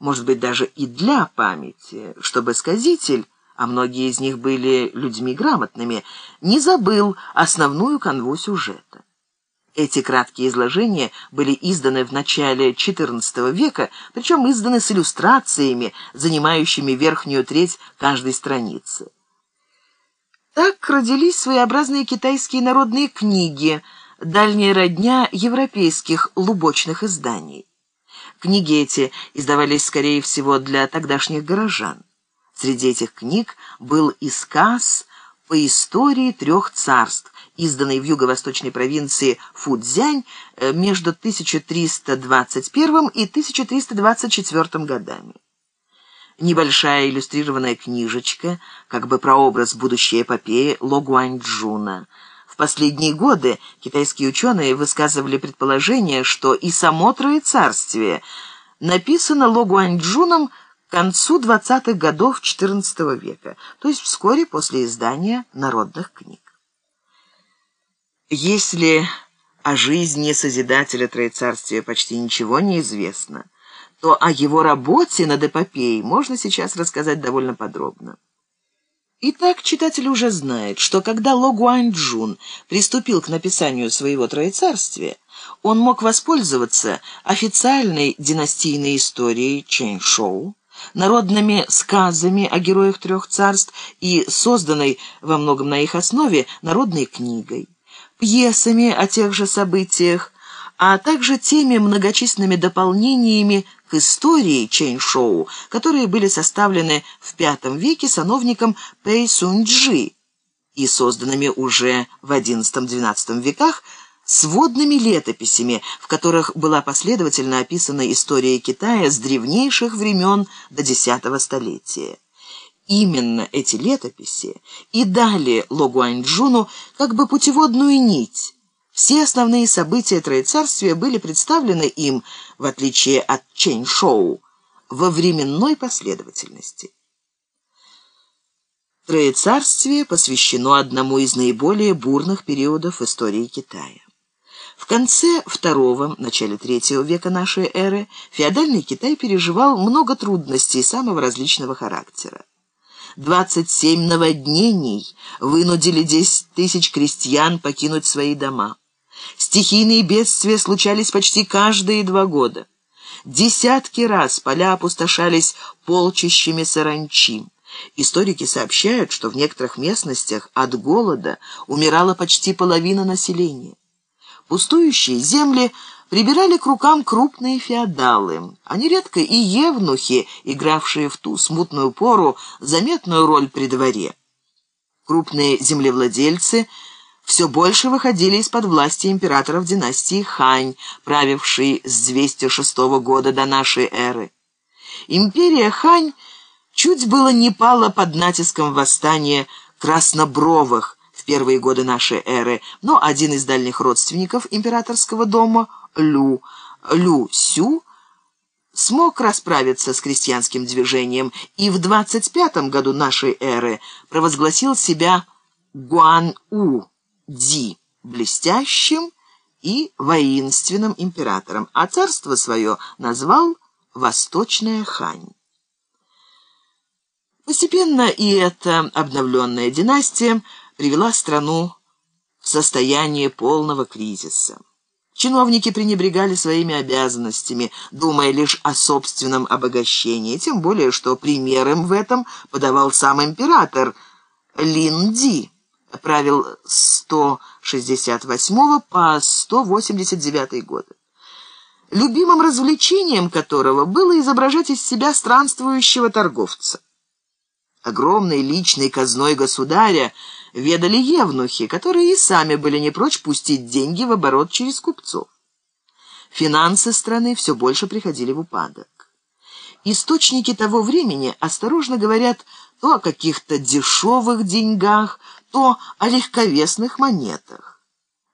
может быть, даже и для памяти, чтобы сказитель, а многие из них были людьми грамотными, не забыл основную канву сюжета. Эти краткие изложения были изданы в начале XIV века, причем изданы с иллюстрациями, занимающими верхнюю треть каждой страницы. Так родились своеобразные китайские народные книги, дальняя родня европейских лубочных изданий. Книги эти издавались, скорее всего, для тогдашних горожан. Среди этих книг был и сказ по истории трех царств, изданный в юго-восточной провинции Фудзянь э, между 1321 и 1324 годами. Небольшая иллюстрированная книжечка, как бы прообраз будущей эпопеи Ло Гуаньчжуна – последние годы китайские ученые высказывали предположение, что и само Троецарствие написано Ло Гуаньчжуном к концу 20-х годов XIV века, то есть вскоре после издания народных книг. Если о жизни Созидателя Троецарствия почти ничего не известно, то о его работе над эпопеей можно сейчас рассказать довольно подробно. Итак, читатель уже знает, что когда Ло Гуаньчжун приступил к написанию своего троецарствия, он мог воспользоваться официальной династийной историей Чэньшоу, народными сказами о героях трех царств и созданной во многом на их основе народной книгой, пьесами о тех же событиях, а также теми многочисленными дополнениями к истории Чэньшоу, которые были составлены в V веке сановником Пэй Суньчжи и созданными уже в XI-XII веках сводными летописями, в которых была последовательно описана история Китая с древнейших времен до X столетия. Именно эти летописи и дали Ло Гуаньчжуну как бы путеводную нить, все основные события Троецарствия были представлены им, в отличие от Чэнь-Шоу, во временной последовательности. Троецарствие посвящено одному из наиболее бурных периодов истории Китая. В конце второго, начале третьего века нашей эры феодальный Китай переживал много трудностей самого различного характера. 27 наводнений вынудили 10 тысяч крестьян покинуть свои дома. Стихийные бедствия случались почти каждые два года. Десятки раз поля опустошались полчищами саранчи. Историки сообщают, что в некоторых местностях от голода умирала почти половина населения. Пустующие земли прибирали к рукам крупные феодалы, а нередко и евнухи, игравшие в ту смутную пору заметную роль при дворе. Крупные землевладельцы – все больше выходили из-под власти императоров династии Хань, правившей с 206 года до нашей эры. Империя Хань чуть было не пала под натиском восстания краснобровых в первые годы нашей эры, но один из дальних родственников императорского дома, Лю, Лю Сю, смог расправиться с крестьянским движением и в 25 году нашей эры провозгласил себя Гуан-У, Ди блестящим и воинственным императором, а царство свое назвал Восточная Хань. Постепенно и эта обновленная династия привела страну в состояние полного кризиса. Чиновники пренебрегали своими обязанностями, думая лишь о собственном обогащении, тем более что примером в этом подавал сам император Лин Ди правил с 168 по 189 годы. Любимым развлечением которого было изображать из себя странствующего торговца. Огромной личной казной государя ведали евнухи, которые и сами были не прочь пустить деньги в оборот через купцов. Финансы страны все больше приходили в упадок. Источники того времени осторожно говорят то о каких-то дешевых деньгах, то о легковесных монетах.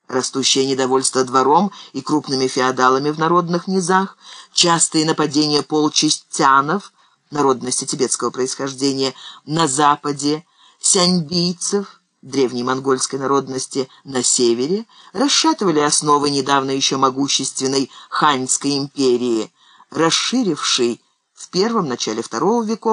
Растущее недовольство двором и крупными феодалами в народных низах, частые нападения полчистянов, народности тибетского происхождения, на западе, сяньбийцев, древней монгольской народности, на севере, расшатывали основы недавно еще могущественной ханьской империи, расширившей в первом начале второго веков